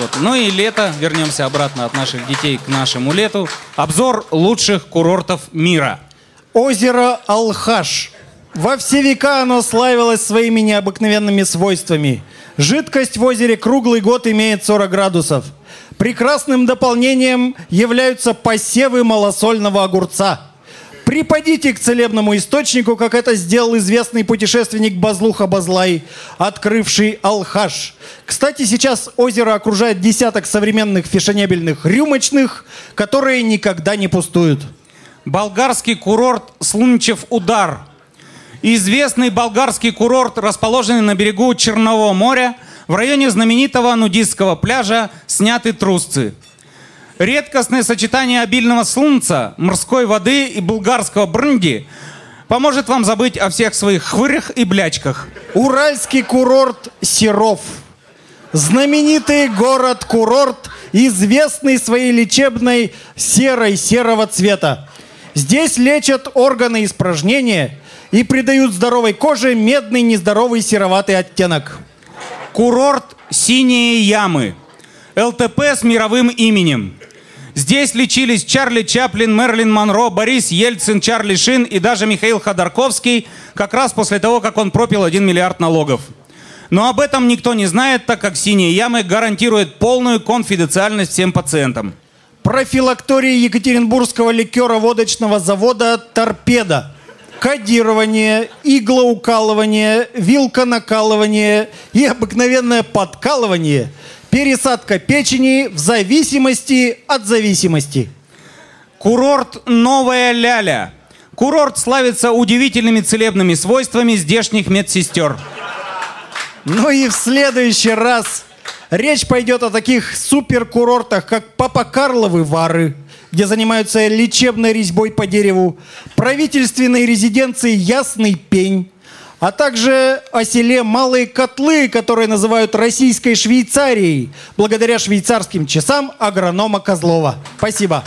Вот. Ну и лето, вернемся обратно от наших детей к нашему лету. Обзор лучших курортов мира. Озеро Алхаш. Во все века оно славилось своими необыкновенными свойствами. Жидкость в озере круглый год имеет 40 градусов. Прекрасным дополнением являются посевы малосольного огурца. Припадите к целебному источнику, как это сделал известный путешественник Базлуха Базлай, открывший Алхаш. Кстати, сейчас озеро окружает десяток современных фешенебельных рюмочных, которые никогда не пустуют. Болгарский курорт Слунчев Удар. Известный болгарский курорт, расположенный на берегу Черного моря, в районе знаменитого нудистского пляжа сняты трусцы. Редкостное сочетание обильного солнца, морской воды и булгарского бренди поможет вам забыть о всех своих хвырях и блячках. Уральский курорт Серов. Знаменитый город-курорт, известный своей лечебной серой серого цвета. Здесь лечат органы испражнения и придают здоровой коже медный нездоровый сероватый оттенок. Курорт «Синие ямы». ЛТП с мировым именем. Здесь лечились Чарли Чаплин, Мерлин Монро, Борис Ельцин, Чарли Шин и даже Михаил Ходорковский, как раз после того, как он пропил 1 миллиард налогов. Но об этом никто не знает, так как «Синие ямы» гарантируют полную конфиденциальность всем пациентам. Профилактория Екатеринбургского ликера-водочного завода «Торпеда». Кодирование, иглоукалывание, вилка-накалывание и обыкновенное подкалывание. Пересадка печени в зависимости от зависимости. Курорт «Новая Ляля». Курорт славится удивительными целебными свойствами здешних медсестер. Ну и в следующий раз речь пойдет о таких суперкурортах, как Папа Карловы Вары, где занимаются лечебной резьбой по дереву, правительственной резиденции Ясный Пень, а также о селе Малые Котлы, которые называют Российской Швейцарией, благодаря швейцарским часам агронома Козлова. Спасибо.